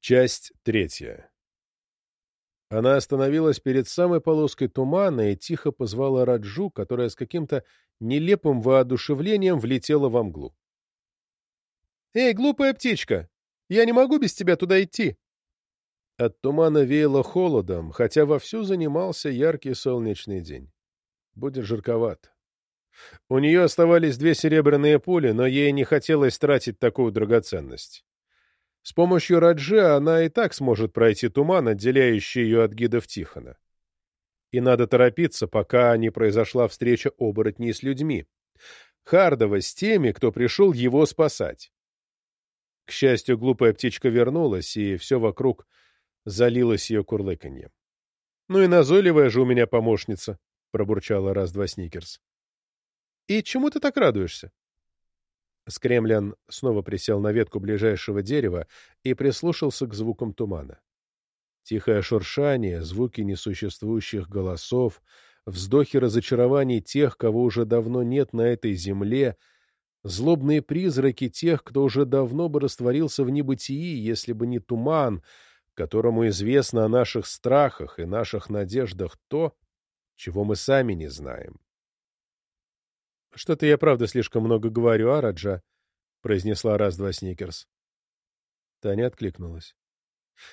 Часть третья. Она остановилась перед самой полоской тумана и тихо позвала Раджу, которая с каким-то нелепым воодушевлением влетела во мглу. «Эй, глупая птичка! Я не могу без тебя туда идти!» От тумана веяло холодом, хотя вовсю занимался яркий солнечный день. Будет жарковато. У нее оставались две серебряные пули, но ей не хотелось тратить такую драгоценность. С помощью Раджи она и так сможет пройти туман, отделяющий ее от гидов Тихона. И надо торопиться, пока не произошла встреча оборотней с людьми. Хардова с теми, кто пришел его спасать. К счастью, глупая птичка вернулась, и все вокруг залилось ее курлыканьем. — Ну и назойливая же у меня помощница, — пробурчала раз-два Сникерс. — И чему ты так радуешься? Скремлян снова присел на ветку ближайшего дерева и прислушался к звукам тумана. Тихое шуршание, звуки несуществующих голосов, вздохи разочарований тех, кого уже давно нет на этой земле, злобные призраки тех, кто уже давно бы растворился в небытии, если бы не туман, которому известно о наших страхах и наших надеждах то, чего мы сами не знаем. Что-то я правда слишком много говорю, а, Раджа? — произнесла раз-два Сникерс. Таня откликнулась.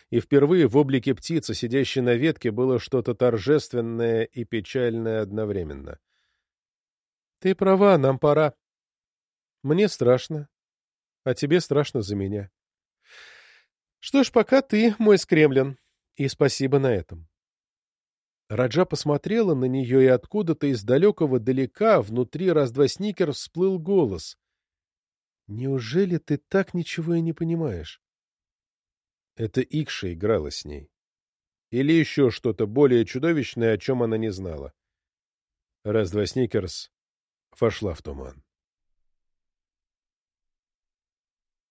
И впервые в облике птицы, сидящей на ветке, было что-то торжественное и печальное одновременно. — Ты права, нам пора. Мне страшно, а тебе страшно за меня. Что ж, пока ты мой скремлен, и спасибо на этом. Раджа посмотрела на нее, и откуда-то из далекого далека внутри раз-два сникер всплыл голос. «Неужели ты так ничего и не понимаешь?» Это Икша играла с ней. Или еще что-то более чудовищное, о чем она не знала. Раз-два сникерс вошла в туман.